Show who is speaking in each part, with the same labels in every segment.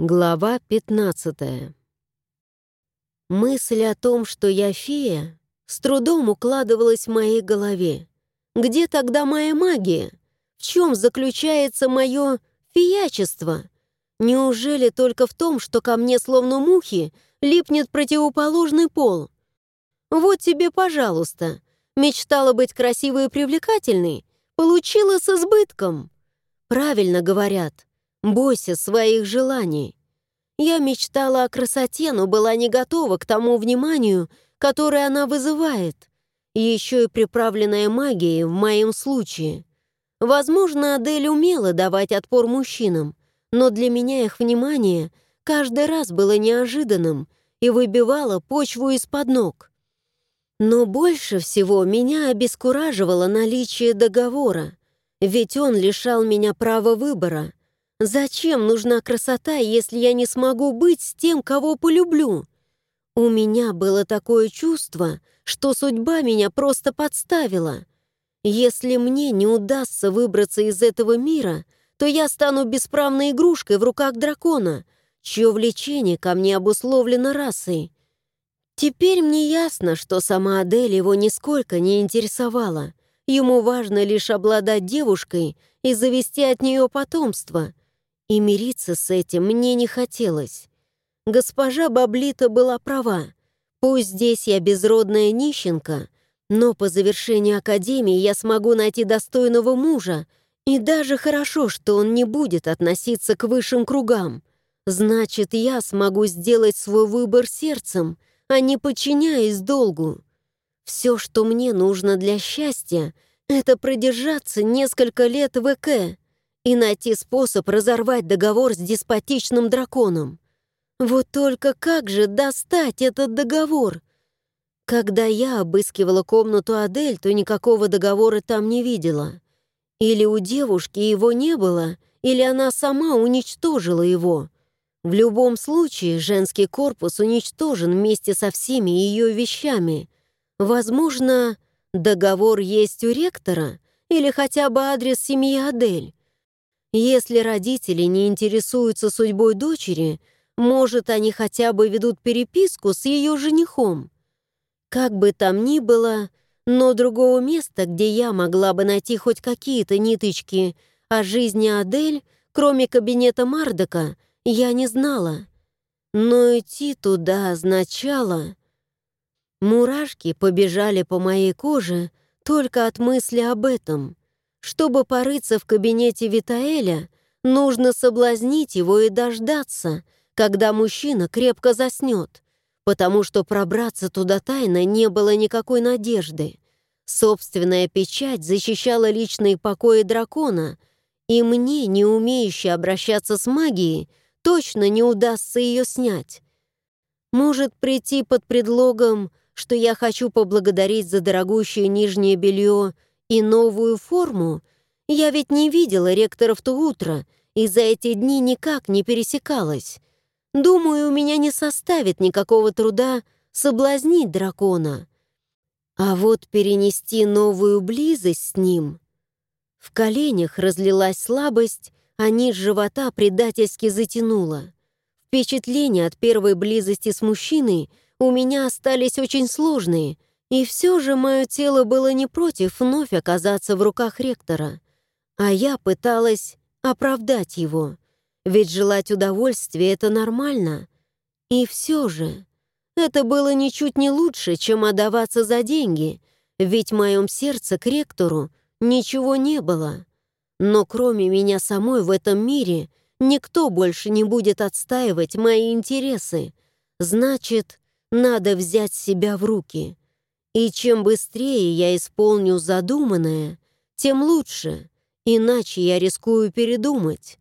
Speaker 1: Глава 15 Мысль о том, что я фея, с трудом укладывалась в моей голове. Где тогда моя магия? В чем заключается мое фиячество? Неужели только в том, что ко мне, словно мухи, липнет противоположный пол? Вот тебе, пожалуйста. Мечтала быть красивой и привлекательной, получила с избытком. Правильно говорят — Бойся своих желаний. Я мечтала о красоте, но была не готова к тому вниманию, которое она вызывает. Еще и приправленная магией в моем случае. Возможно, Адель умела давать отпор мужчинам, но для меня их внимание каждый раз было неожиданным и выбивало почву из-под ног. Но больше всего меня обескураживало наличие договора, ведь он лишал меня права выбора — Зачем нужна красота, если я не смогу быть с тем, кого полюблю? У меня было такое чувство, что судьба меня просто подставила. Если мне не удастся выбраться из этого мира, то я стану бесправной игрушкой в руках дракона, чье влечение ко мне обусловлено расой. Теперь мне ясно, что сама Адель его нисколько не интересовала. Ему важно лишь обладать девушкой и завести от нее потомство — и мириться с этим мне не хотелось. Госпожа Баблита была права. Пусть здесь я безродная нищенка, но по завершении академии я смогу найти достойного мужа, и даже хорошо, что он не будет относиться к высшим кругам. Значит, я смогу сделать свой выбор сердцем, а не подчиняясь долгу. Все, что мне нужно для счастья, это продержаться несколько лет в ЭК, и найти способ разорвать договор с деспотичным драконом. Вот только как же достать этот договор? Когда я обыскивала комнату Адель, то никакого договора там не видела. Или у девушки его не было, или она сама уничтожила его. В любом случае, женский корпус уничтожен вместе со всеми ее вещами. Возможно, договор есть у ректора или хотя бы адрес семьи Адель. Если родители не интересуются судьбой дочери, может, они хотя бы ведут переписку с ее женихом. Как бы там ни было, но другого места, где я могла бы найти хоть какие-то ниточки о жизни Адель, кроме кабинета Мардока, я не знала. Но идти туда означало... Мурашки побежали по моей коже только от мысли об этом — чтобы порыться в кабинете Витаэля, нужно соблазнить его и дождаться, когда мужчина крепко заснет, потому что пробраться туда тайно не было никакой надежды. Собственная печать защищала личные покои дракона, и мне, не умеющей обращаться с магией, точно не удастся ее снять. Может прийти под предлогом, что я хочу поблагодарить за дорогущее нижнее белье и новую форму, я ведь не видела ректора в то утро и за эти дни никак не пересекалась. Думаю, у меня не составит никакого труда соблазнить дракона. А вот перенести новую близость с ним... В коленях разлилась слабость, а низ живота предательски затянуло. Впечатления от первой близости с мужчиной у меня остались очень сложные — и все же мое тело было не против вновь оказаться в руках ректора. А я пыталась оправдать его. Ведь желать удовольствия — это нормально. И все же это было ничуть не лучше, чем отдаваться за деньги, ведь в моем сердце к ректору ничего не было. Но кроме меня самой в этом мире никто больше не будет отстаивать мои интересы. Значит, надо взять себя в руки — и чем быстрее я исполню задуманное, тем лучше, иначе я рискую передумать.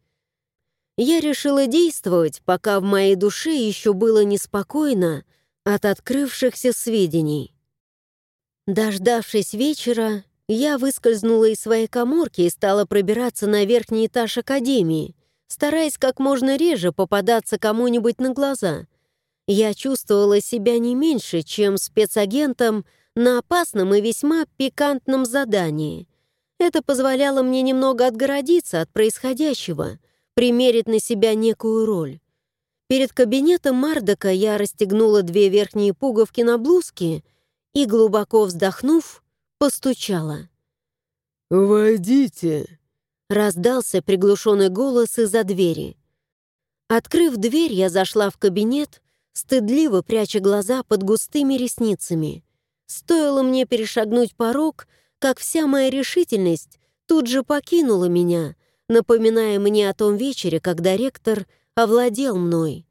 Speaker 1: Я решила действовать, пока в моей душе еще было неспокойно от открывшихся сведений. Дождавшись вечера, я выскользнула из своей коморки и стала пробираться на верхний этаж академии, стараясь как можно реже попадаться кому-нибудь на глаза. Я чувствовала себя не меньше, чем спецагентом, на опасном и весьма пикантном задании. Это позволяло мне немного отгородиться от происходящего, примерить на себя некую роль. Перед кабинетом Мардока я расстегнула две верхние пуговки на блузке и, глубоко вздохнув, постучала.
Speaker 2: «Войдите!»
Speaker 1: — раздался приглушенный голос из-за двери. Открыв дверь, я зашла в кабинет, стыдливо пряча глаза под густыми ресницами. Стоило мне перешагнуть порог, как вся моя решительность тут же покинула меня, напоминая мне о том вечере, когда ректор овладел мной.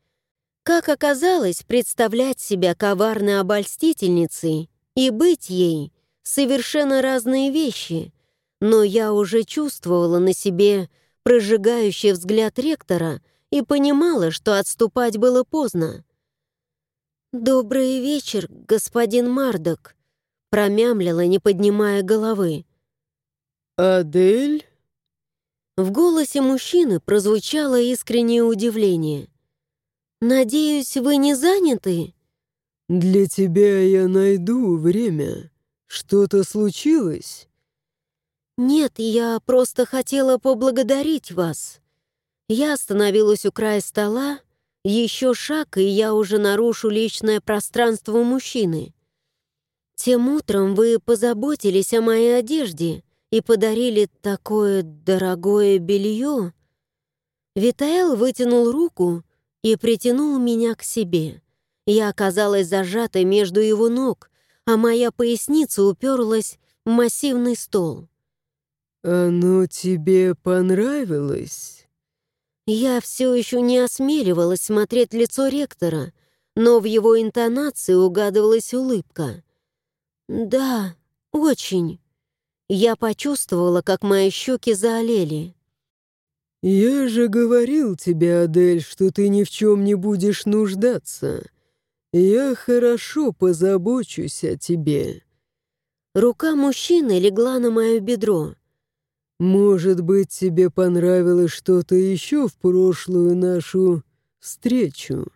Speaker 1: Как оказалось, представлять себя коварной обольстительницей и быть ей — совершенно разные вещи, но я уже чувствовала на себе прожигающий взгляд ректора и понимала, что отступать было поздно. «Добрый вечер, господин Мардок», — промямлила, не поднимая головы.
Speaker 2: «Адель?»
Speaker 1: В голосе мужчины прозвучало искреннее удивление. «Надеюсь, вы не заняты?»
Speaker 2: «Для тебя я найду время. Что-то случилось?»
Speaker 1: «Нет, я просто хотела поблагодарить вас». Я остановилась у края стола, еще шаг, и я уже нарушу личное пространство мужчины. Тем утром вы позаботились о моей одежде и подарили такое дорогое белье. Витаэл вытянул руку и притянул меня к себе. Я оказалась зажатой между его ног, а моя поясница уперлась в массивный стол.
Speaker 2: «Оно тебе понравилось?»
Speaker 1: Я все еще не осмеливалась смотреть лицо ректора, но в его интонации угадывалась улыбка. «Да, очень». Я почувствовала, как мои щеки заолели.
Speaker 2: «Я же говорил тебе, Адель, что ты ни в чем не будешь нуждаться. Я хорошо позабочусь о тебе».
Speaker 1: Рука мужчины легла на мое бедро.
Speaker 2: «Может быть, тебе понравилось что-то еще в прошлую нашу встречу?»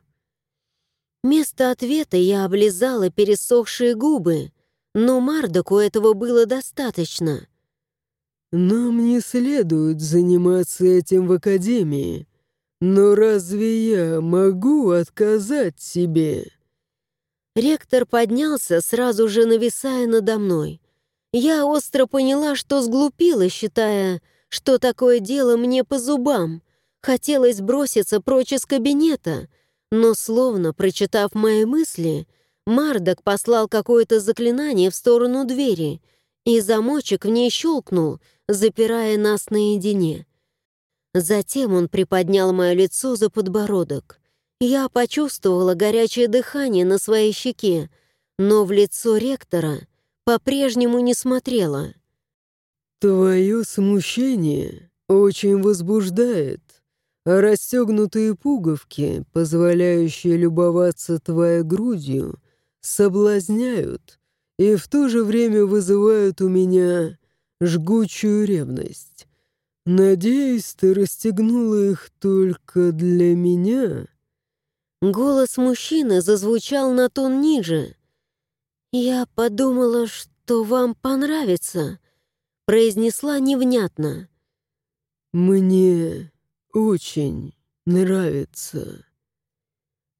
Speaker 1: Вместо ответа я облизала пересохшие губы, но Мардоку этого было достаточно.
Speaker 2: «Нам не следует заниматься этим в Академии, но разве я могу отказать себе?»
Speaker 1: Ректор поднялся, сразу же нависая надо мной. Я остро поняла, что сглупила, считая, что такое дело мне по зубам. Хотелось броситься прочь из кабинета, но, словно прочитав мои мысли, Мардок послал какое-то заклинание в сторону двери, и замочек в ней щелкнул, запирая нас наедине. Затем он приподнял мое лицо за подбородок. Я почувствовала горячее дыхание на своей щеке, но в лицо ректора по-прежнему не смотрела.
Speaker 2: «Твое смущение очень возбуждает, расстегнутые пуговки, позволяющие любоваться твоей грудью, соблазняют и в то же время вызывают у меня жгучую ревность. Надеюсь, ты расстегнула их только для меня?»
Speaker 1: Голос мужчины зазвучал на тон ниже. «Я подумала, что вам понравится», — произнесла невнятно.
Speaker 2: «Мне очень нравится».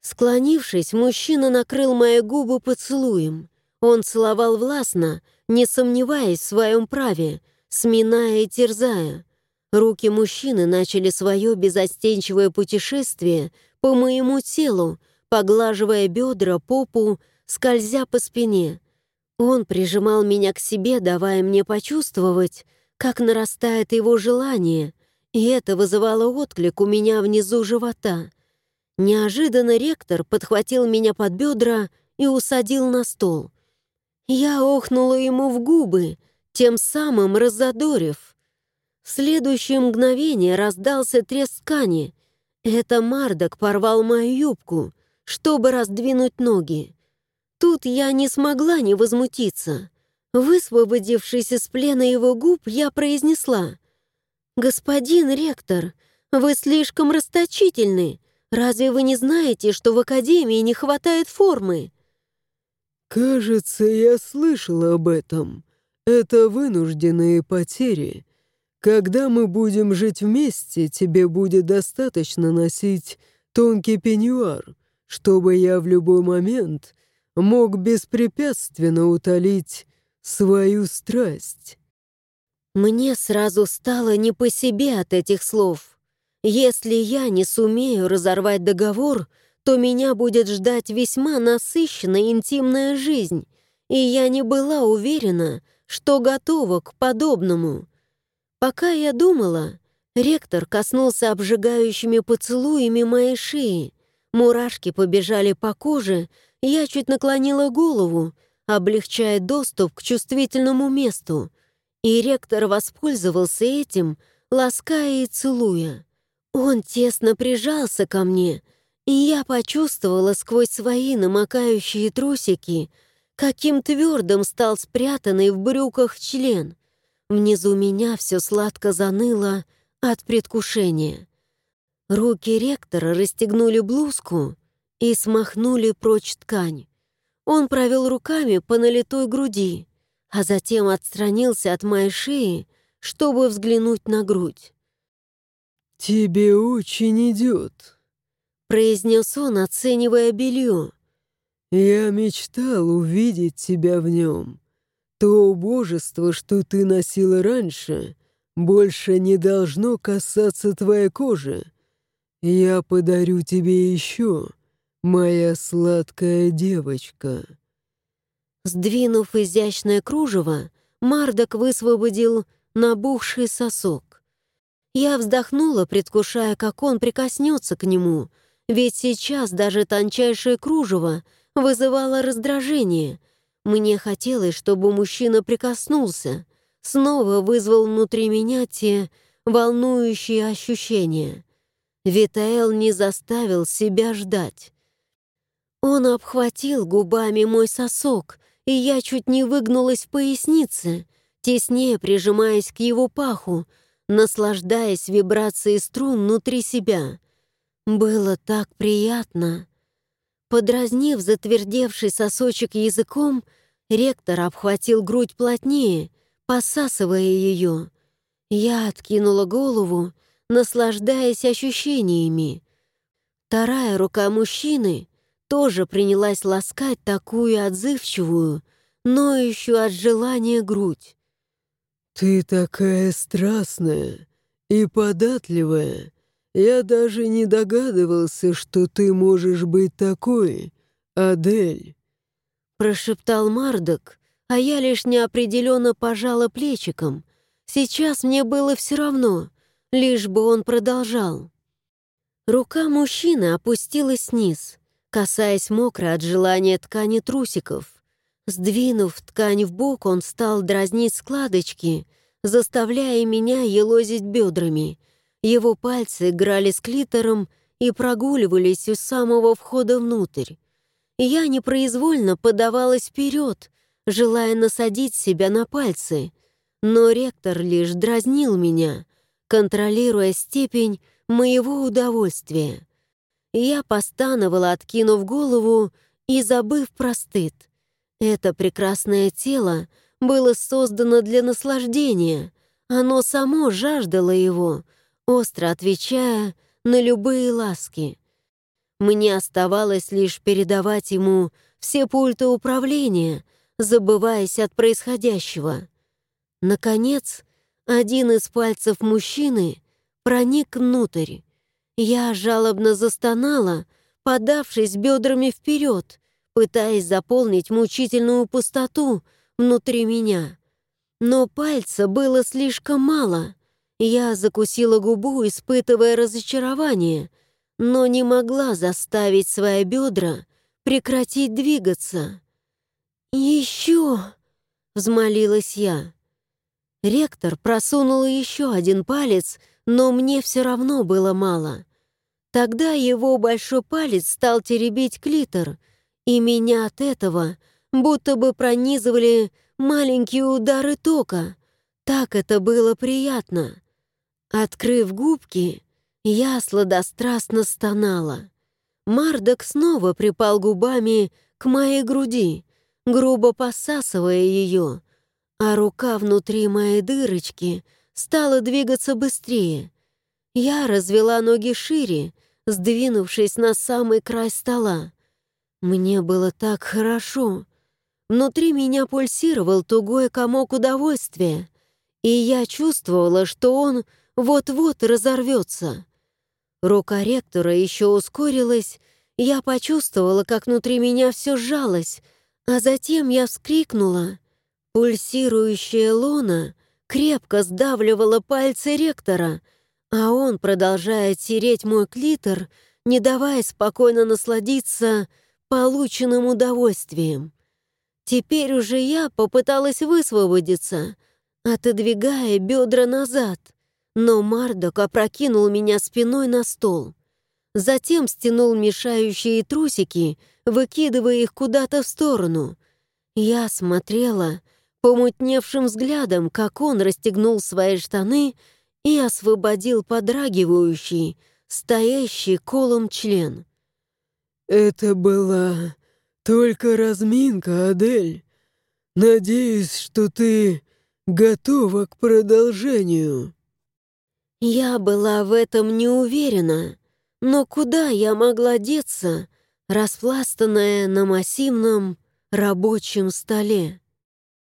Speaker 1: Склонившись, мужчина накрыл мои губы поцелуем. Он целовал властно, не сомневаясь в своем праве, сминая и терзая. Руки мужчины начали свое безостенчивое путешествие по моему телу, поглаживая бедра, попу, скользя по спине. Он прижимал меня к себе, давая мне почувствовать, как нарастает его желание, и это вызывало отклик у меня внизу живота. Неожиданно ректор подхватил меня под бедра и усадил на стол. Я охнула ему в губы, тем самым разодорив. В следующее мгновение раздался треск ткани. Это Мардок порвал мою юбку, чтобы раздвинуть ноги. Тут я не смогла не возмутиться. Высвободившись из плена его губ, я произнесла. «Господин ректор, вы слишком расточительны. Разве вы не знаете, что в Академии не хватает формы?»
Speaker 2: «Кажется, я слышал об этом. Это вынужденные потери. Когда мы будем жить вместе, тебе будет достаточно носить тонкий пеньюар, чтобы я в любой момент мог беспрепятственно утолить свою страсть.
Speaker 1: Мне сразу стало не по себе от этих слов. Если я не сумею разорвать договор, то меня будет ждать весьма насыщенная интимная жизнь, и я не была уверена, что готова к подобному. Пока я думала, ректор коснулся обжигающими поцелуями моей шеи, мурашки побежали по коже, я чуть наклонила голову, облегчая доступ к чувствительному месту, и ректор воспользовался этим, лаская и целуя. Он тесно прижался ко мне, и я почувствовала сквозь свои намокающие трусики, каким твердым стал спрятанный в брюках член. Внизу меня все сладко заныло от предвкушения. Руки ректора расстегнули блузку и смахнули прочь ткань. Он провел руками по налитой груди, а затем отстранился от моей шеи, чтобы взглянуть на грудь.
Speaker 2: «Тебе очень идет», —
Speaker 1: произнес он, оценивая белье.
Speaker 2: «Я мечтал увидеть тебя в нем. То убожество, что ты носила раньше, больше не должно касаться твоей кожи. Я подарю тебе еще, моя сладкая девочка».
Speaker 1: Сдвинув изящное кружево, Мардок высвободил набухший сосок. Я вздохнула, предвкушая, как он прикоснется к нему, ведь сейчас даже тончайшее кружево вызывало раздражение. Мне хотелось, чтобы мужчина прикоснулся, снова вызвал внутри меня те волнующие ощущения. Витаэл не заставил себя ждать. Он обхватил губами мой сосок, и я чуть не выгнулась в пояснице, теснее прижимаясь к его паху, наслаждаясь вибрацией струн внутри себя. Было так приятно. Подразнив затвердевший сосочек языком, ректор обхватил грудь плотнее, посасывая ее. Я откинула голову, наслаждаясь ощущениями. Вторая рука мужчины тоже принялась ласкать такую отзывчивую, ноющую от желания грудь.
Speaker 2: «Ты такая страстная и податливая. Я даже не догадывался, что ты можешь быть такой, Адель», —
Speaker 1: прошептал Мардок, а я лишь неопределенно пожала плечиком. Сейчас мне было все равно, лишь бы он продолжал. Рука мужчины опустилась вниз — касаясь мокро от желания ткани трусиков. Сдвинув ткань в бок, он стал дразнить складочки, заставляя меня елозить бедрами. Его пальцы играли с клитором и прогуливались у самого входа внутрь. Я непроизвольно подавалась вперед, желая насадить себя на пальцы, но ректор лишь дразнил меня, контролируя степень моего удовольствия. Я постановала, откинув голову и забыв про стыд. Это прекрасное тело было создано для наслаждения. Оно само жаждало его, остро отвечая на любые ласки. Мне оставалось лишь передавать ему все пульты управления, забываясь от происходящего. Наконец, один из пальцев мужчины проник внутрь. Я жалобно застонала, подавшись бедрами вперед, пытаясь заполнить мучительную пустоту внутри меня. Но пальца было слишком мало. Я закусила губу, испытывая разочарование, но не могла заставить свои бедра прекратить двигаться. «Еще!» — взмолилась я. Ректор просунул еще один палец, но мне все равно было мало. Тогда его большой палец стал теребить клитор, и меня от этого будто бы пронизывали маленькие удары тока. Так это было приятно. Открыв губки, я сладострастно стонала. Мардок снова припал губами к моей груди, грубо посасывая ее, а рука внутри моей дырочки стала двигаться быстрее. Я развела ноги шире, сдвинувшись на самый край стола. Мне было так хорошо. Внутри меня пульсировал тугой комок удовольствия, и я чувствовала, что он вот-вот разорвется. Рука ректора еще ускорилась, я почувствовала, как внутри меня все сжалось, а затем я вскрикнула. Пульсирующая луна крепко сдавливала пальцы ректора, а он, продолжая тереть мой клитор, не давая спокойно насладиться полученным удовольствием. Теперь уже я попыталась высвободиться, отодвигая бедра назад, но Мардок опрокинул меня спиной на стол. Затем стянул мешающие трусики, выкидывая их куда-то в сторону. Я смотрела помутневшим взглядом, как он расстегнул свои штаны и освободил подрагивающий, стоящий колом член.
Speaker 2: «Это была только разминка, Адель. Надеюсь, что ты готова к продолжению».
Speaker 1: Я была в этом не уверена, но куда я могла деться, распластанная на массивном рабочем столе?